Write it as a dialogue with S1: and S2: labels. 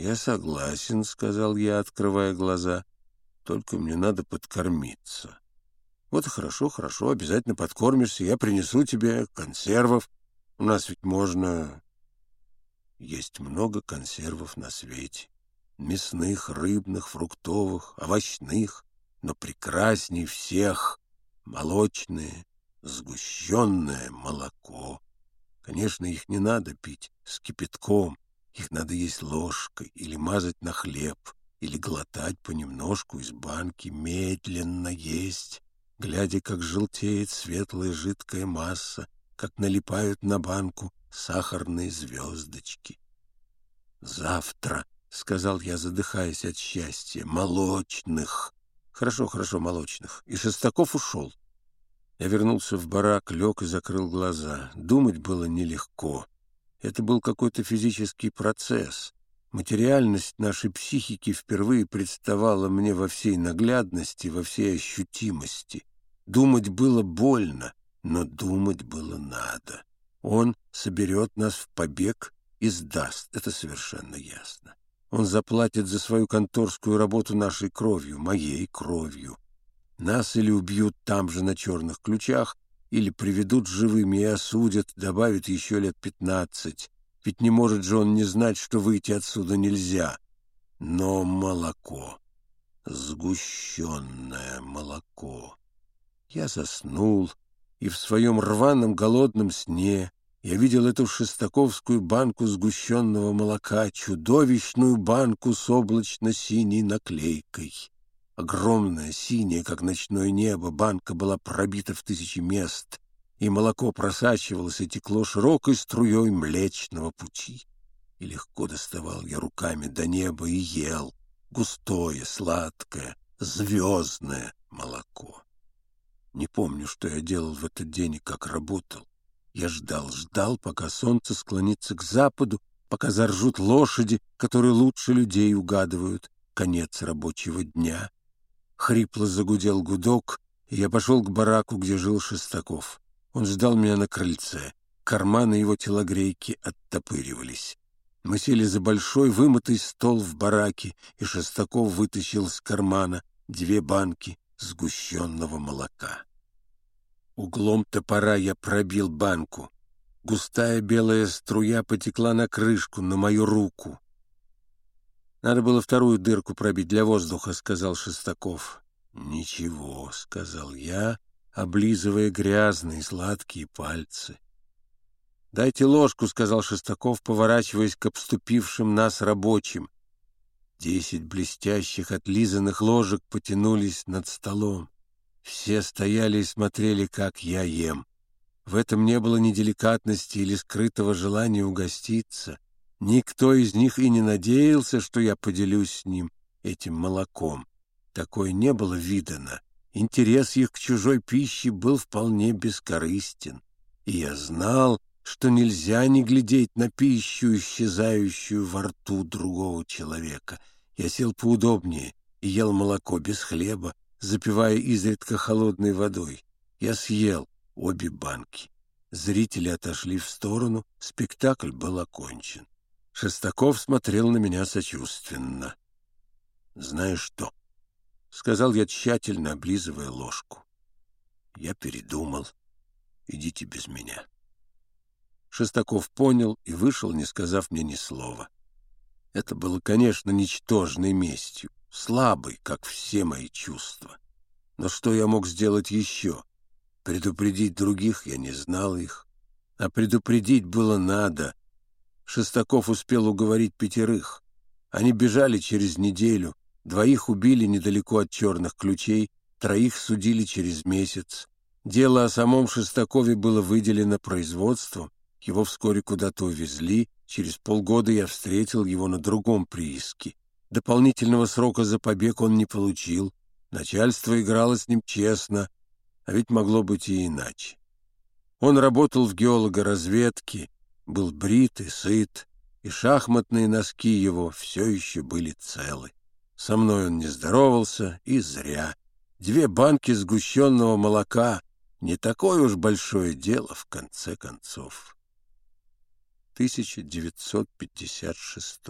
S1: «Я согласен», — сказал я, открывая глаза. «Только мне надо подкормиться». «Вот хорошо, хорошо, обязательно подкормишься. Я принесу тебе консервов. У нас ведь можно...» Есть много консервов на свете. Мясных, рыбных, фруктовых, овощных. Но прекрасней всех молочные, сгущенное молоко. Конечно, их не надо пить с кипятком, их надо есть ложкой или мазать на хлеб, или глотать понемножку из банки, медленно есть, глядя, как желтеет светлая жидкая масса, как налипают на банку сахарные звездочки. «Завтра», — сказал я, задыхаясь от счастья, — «молочных». «Хорошо, хорошо, молочных». И Шестаков ушел. Я вернулся в барак, лег и закрыл глаза. Думать было нелегко. Это был какой-то физический процесс. Материальность нашей психики впервые представала мне во всей наглядности, во всей ощутимости. Думать было больно, но думать было надо. Он соберет нас в побег и сдаст, это совершенно ясно. Он заплатит за свою конторскую работу нашей кровью, моей кровью. Нас или убьют там же на черных ключах, или приведут живыми и осудят, добавят еще лет пятнадцать. Ведь не может же он не знать, что выйти отсюда нельзя. Но молоко, сгущенное молоко. Я заснул, и в своем рваном голодном сне я видел эту шестаковскую банку сгущенного молока, чудовищную банку с облачно-синей наклейкой. Огромная, синяя, как ночное небо, банка была пробита в тысячи мест, и молоко просачивалось и текло широкой струей млечного пути. И легко доставал я руками до неба и ел густое, сладкое, звездное молоко. Не помню, что я делал в этот день и как работал. Я ждал, ждал, пока солнце склонится к западу, пока заржут лошади, которые лучше людей угадывают конец рабочего дня. Хрипло загудел гудок, и я пошел к бараку, где жил Шестаков. Он ждал меня на крыльце. Карманы его телогрейки оттопыривались. Мы сели за большой вымытый стол в бараке, и Шестаков вытащил из кармана две банки сгущенного молока. Углом топора я пробил банку. Густая белая струя потекла на крышку, на мою руку. Надо было вторую дырку пробить для воздуха, сказал Шестаков. Ничего, сказал я, облизывая грязные сладкие пальцы. Дайте ложку, сказал Шестаков, поворачиваясь к обступившим нас рабочим. Десять блестящих отлизанных ложек потянулись над столом. Все стояли и смотрели, как я ем. В этом не было ни деликатности или скрытого желания угоститься — Никто из них и не надеялся, что я поделюсь с ним этим молоком. Такое не было видано. Интерес их к чужой пище был вполне бескорыстен. И я знал, что нельзя не глядеть на пищу, исчезающую во рту другого человека. Я сел поудобнее и ел молоко без хлеба, запивая изредка холодной водой. Я съел обе банки. Зрители отошли в сторону, спектакль был окончен. Шестаков смотрел на меня сочувственно. «Знаешь что?» — сказал я, тщательно облизывая ложку. «Я передумал. Идите без меня». Шестаков понял и вышел, не сказав мне ни слова. Это было, конечно, ничтожной местью, слабой, как все мои чувства. Но что я мог сделать еще? Предупредить других я не знал их. А предупредить было надо, Шестаков успел уговорить пятерых. Они бежали через неделю, двоих убили недалеко от черных ключей, троих судили через месяц. Дело о самом Шестакове было выделено производством, его вскоре куда-то увезли, через полгода я встретил его на другом прииске. Дополнительного срока за побег он не получил, начальство играло с ним честно, а ведь могло быть и иначе. Он работал в геологоразведке, был брит и сыт, и шахматные носки его все еще были целы. Со мной он не здоровался, и зря. Две банки сгущенного молока — не такое уж большое дело, в конце концов. 1956